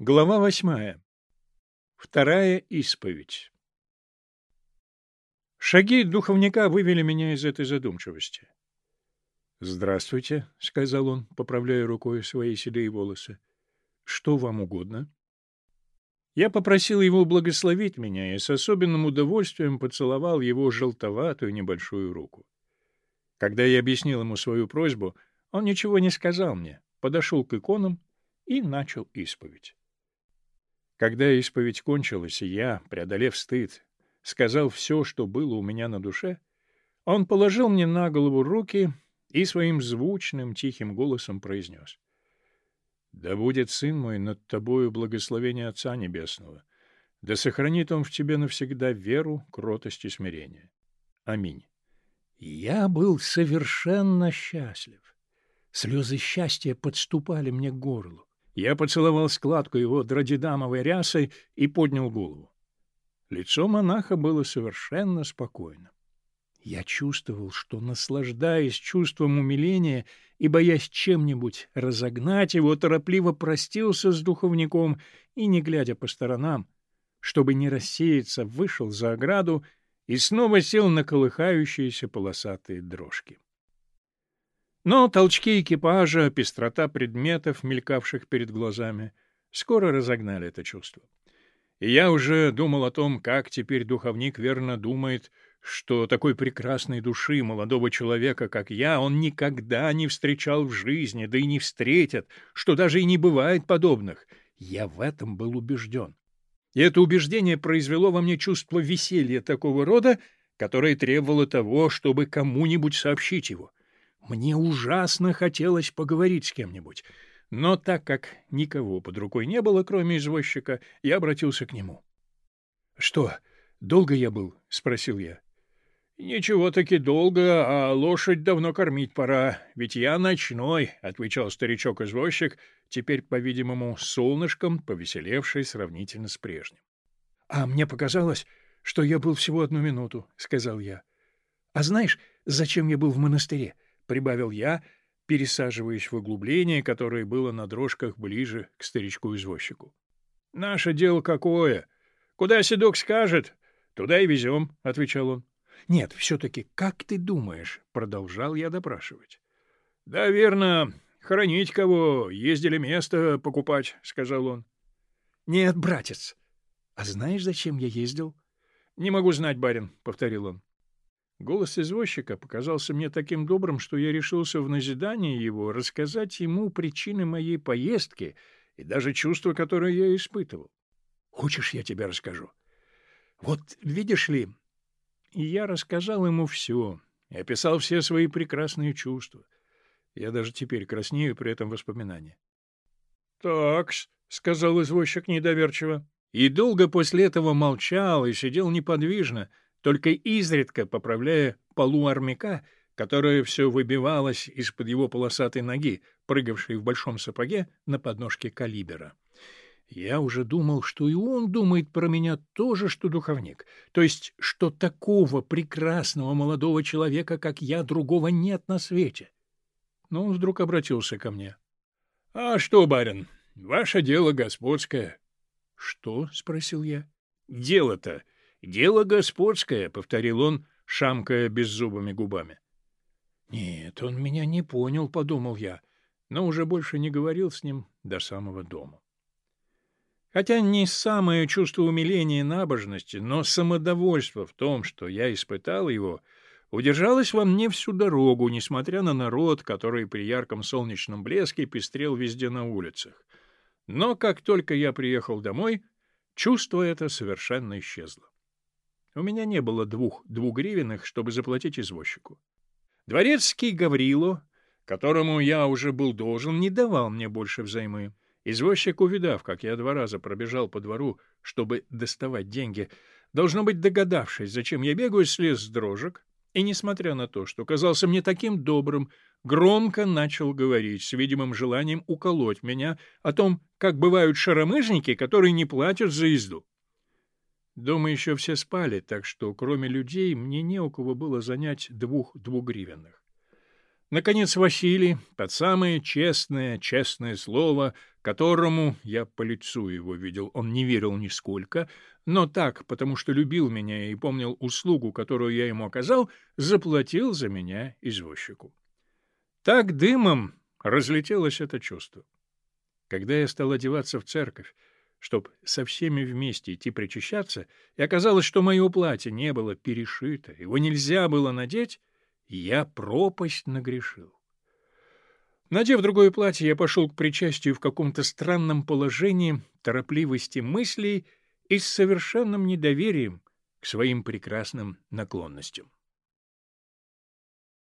Глава восьмая. Вторая исповедь. Шаги духовника вывели меня из этой задумчивости. «Здравствуйте», — сказал он, поправляя рукой свои седые волосы. «Что вам угодно?» Я попросил его благословить меня и с особенным удовольствием поцеловал его желтоватую небольшую руку. Когда я объяснил ему свою просьбу, он ничего не сказал мне, подошел к иконам и начал исповедь. Когда исповедь кончилась, и я, преодолев стыд, сказал все, что было у меня на душе, он положил мне на голову руки и своим звучным, тихим голосом произнес. «Да будет, сын мой, над тобою благословение Отца Небесного. Да сохранит он в тебе навсегда веру, кротость и смирение. Аминь». Я был совершенно счастлив. Слезы счастья подступали мне к горлу. Я поцеловал складку его дродидамовой рясой и поднял голову. Лицо монаха было совершенно спокойно. Я чувствовал, что, наслаждаясь чувством умиления и боясь чем-нибудь разогнать его, торопливо простился с духовником и, не глядя по сторонам, чтобы не рассеяться, вышел за ограду и снова сел на колыхающиеся полосатые дрожки. Но толчки экипажа, пестрота предметов, мелькавших перед глазами, скоро разогнали это чувство. И я уже думал о том, как теперь духовник верно думает, что такой прекрасной души молодого человека, как я, он никогда не встречал в жизни, да и не встретит, что даже и не бывает подобных. Я в этом был убежден. И это убеждение произвело во мне чувство веселья такого рода, которое требовало того, чтобы кому-нибудь сообщить его. Мне ужасно хотелось поговорить с кем-нибудь. Но так как никого под рукой не было, кроме извозчика, я обратился к нему. — Что, долго я был? — спросил я. — Ничего-таки долго, а лошадь давно кормить пора, ведь я ночной, — отвечал старичок-извозчик, теперь, по-видимому, солнышком, повеселевший сравнительно с прежним. — А мне показалось, что я был всего одну минуту, — сказал я. — А знаешь, зачем я был в монастыре? — прибавил я, пересаживаясь в углубление, которое было на дрожках ближе к старичку-извозчику. — Наше дело какое? Куда седок скажет, туда и везем, — отвечал он. — Нет, все-таки, как ты думаешь? — продолжал я допрашивать. — Да, верно, хоронить кого, ездили место покупать, — сказал он. — Нет, братец. А знаешь, зачем я ездил? — Не могу знать, барин, — повторил он. Голос извозчика показался мне таким добрым, что я решился в назидание его рассказать ему причины моей поездки и даже чувства, которые я испытывал. Хочешь, я тебе расскажу? Вот видишь ли, и я рассказал ему все, и описал все свои прекрасные чувства. Я даже теперь краснею при этом воспоминании. — Так-с, — сказал извозчик недоверчиво. И долго после этого молчал и сидел неподвижно, — только изредка поправляя полу армяка, которая все выбивалась из-под его полосатой ноги, прыгавшей в большом сапоге на подножке калибера. Я уже думал, что и он думает про меня то же, что духовник, то есть, что такого прекрасного молодого человека, как я, другого нет на свете. Но он вдруг обратился ко мне. — А что, барин, ваше дело господское. — Что? — спросил я. — Дело-то «Дело господское», — повторил он, шамкая беззубыми губами. «Нет, он меня не понял», — подумал я, но уже больше не говорил с ним до самого дома. Хотя не самое чувство умиления и набожности, но самодовольство в том, что я испытал его, удержалось во мне всю дорогу, несмотря на народ, который при ярком солнечном блеске пестрел везде на улицах. Но как только я приехал домой, чувство это совершенно исчезло. У меня не было двух двугривенных, чтобы заплатить извозчику. Дворецкий Гаврило, которому я уже был должен, не давал мне больше взаймы. Извозчик, увидав, как я два раза пробежал по двору, чтобы доставать деньги, должно быть догадавшись, зачем я бегаю, слез с дрожек, и, несмотря на то, что казался мне таким добрым, громко начал говорить с видимым желанием уколоть меня о том, как бывают шаромыжники, которые не платят за езду. Дома еще все спали, так что, кроме людей, мне не у кого было занять двух двугривенных. Наконец, Василий, под самое честное, честное слово, которому я по лицу его видел, он не верил нисколько, но так, потому что любил меня и помнил услугу, которую я ему оказал, заплатил за меня извозчику. Так дымом разлетелось это чувство. Когда я стал одеваться в церковь, чтобы со всеми вместе идти причащаться, и оказалось, что мое платье не было перешито, его нельзя было надеть, я пропасть нагрешил. Надев другое платье, я пошел к причастию в каком-то странном положении, торопливости мыслей и с совершенным недоверием к своим прекрасным наклонностям.